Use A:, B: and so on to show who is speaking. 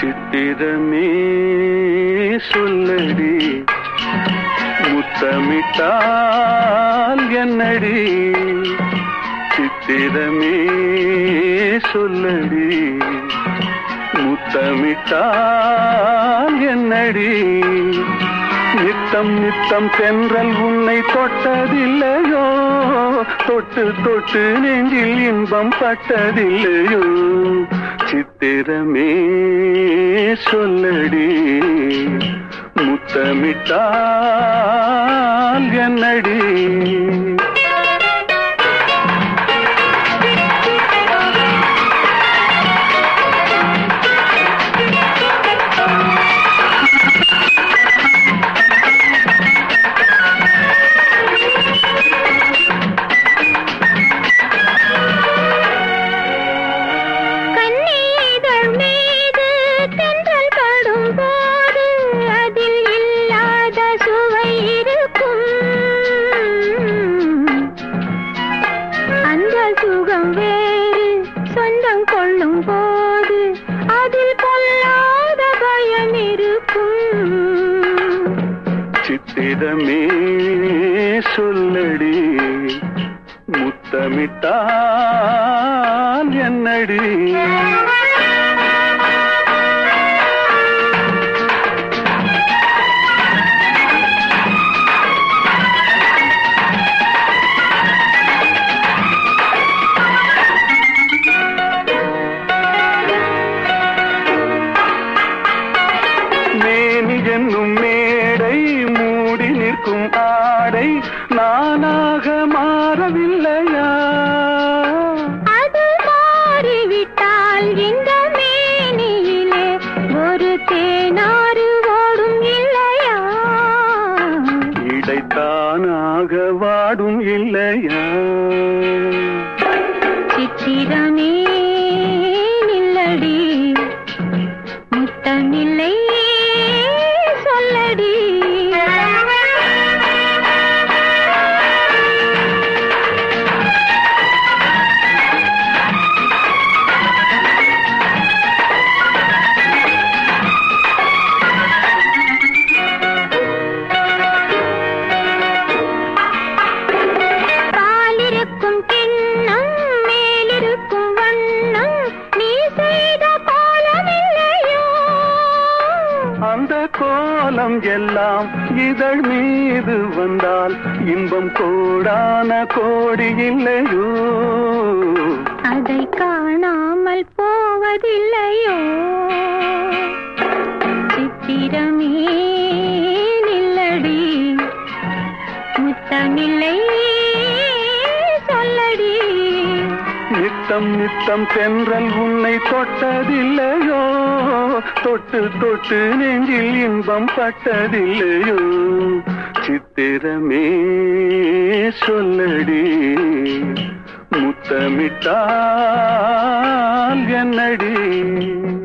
A: சித்திரமே சொல்லடி. முத்தமிட்டால் என்னடி? சித்திரமே சொல்லடி. முத்தமிட்டால் என்னடி? நித்தம் நித்தம் சென்றல் உன்னை தொட்டதில்லையோ? தொட்டு தொட்டு நெஞ்சில் இன்பம் பட்டதில்லையோ? சித்திரமே சொல்லடி
B: முத்தமிட்டா சொந்தம் கொள்ளும் போது அதில் பொல்லாத பயம் இருக்கும்.
A: சித்திரமே சொல்லடி முத்தமிட்டால் என்னடி? என்னும் மேடை மூடி நிற்கும் ஆடை நானாக மாறவில்லையா?
B: அது மாறிவிட்டால் இந்த மேனியிலே ஒரு தேனாறு ஓடும் இல்லையா?
A: இடைத்தானாக வாடும் இல்லையா?
B: சித்திரமே
A: அந்த கோலம் எல்லாம் இதழ் மீது வந்தால் இன்பம் கோடான கோடி இல்லையோ?
B: அதை காணாமல் போவதில்லையோ? சித்திரமே நில்லடி முத்தமில்லை
A: நித்தம் நித்தம் தென்றல் உன்னை தொட்டதில்லையோ? தொட்டு தொட்டு நெஞ்சில் இன்பம் பட்டதில்லையோ? சித்திரமே சொல்லடி. முத்தமிட்டால் என்னடி?